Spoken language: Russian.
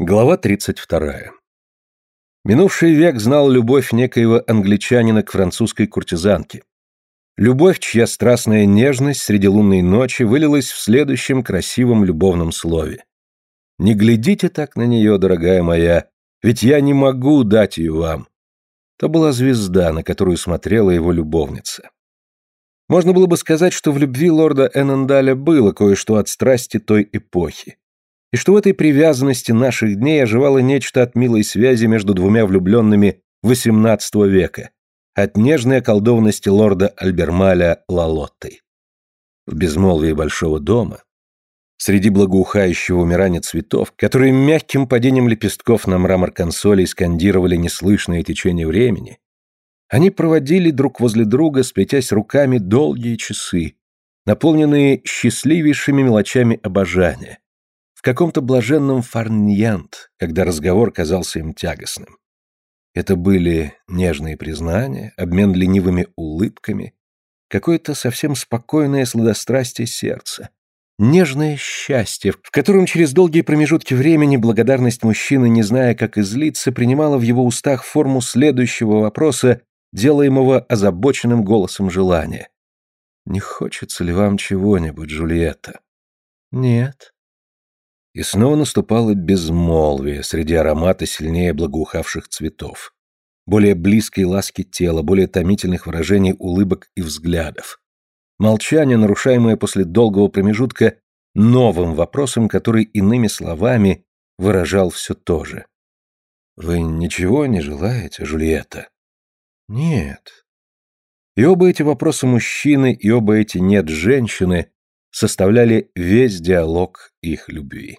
Глава 32. Минувший век знал любовь некоего англичанина к французской куртизанке. Любовь, чья страстная нежность среди лунной ночи вылилась в следующем красивом любовном слове. «Не глядите так на нее, дорогая моя, ведь я не могу дать ее вам». То была звезда, на которую смотрела его любовница. Можно было бы сказать, что в любви лорда Эннендаля было кое-что от страсти той эпохи и что в этой привязанности наших дней оживало нечто от милой связи между двумя влюбленными XVIII века, от нежной околдованности лорда Альбермаля Лалоттой. В безмолвии большого дома, среди благоухающего умирания цветов, которые мягким падением лепестков на мрамор консолей скандировали неслышное течение времени, они проводили друг возле друга, сплетясь руками долгие часы, наполненные счастливейшими мелочами обожания, каком-то блаженном фарньянт, когда разговор казался им тягостным. Это были нежные признания, обмен ленивыми улыбками, какое-то совсем спокойное сладострастие сердца, нежное счастье, в котором через долгие промежутки времени благодарность мужчины, не зная, как излиться, принимала в его устах форму следующего вопроса, делаемого озабоченным голосом желания. «Не хочется ли вам чего-нибудь, Джульетта?» «Нет», и снова наступало безмолвие среди аромата сильнее благоухавших цветов, более близкой ласки тела, более томительных выражений улыбок и взглядов. Молчание, нарушаемое после долгого промежутка новым вопросом, который иными словами выражал все то же. «Вы ничего не желаете, Жульетта?» «Нет». И оба эти вопроса мужчины, и оба эти «нет» женщины составляли весь диалог их любви.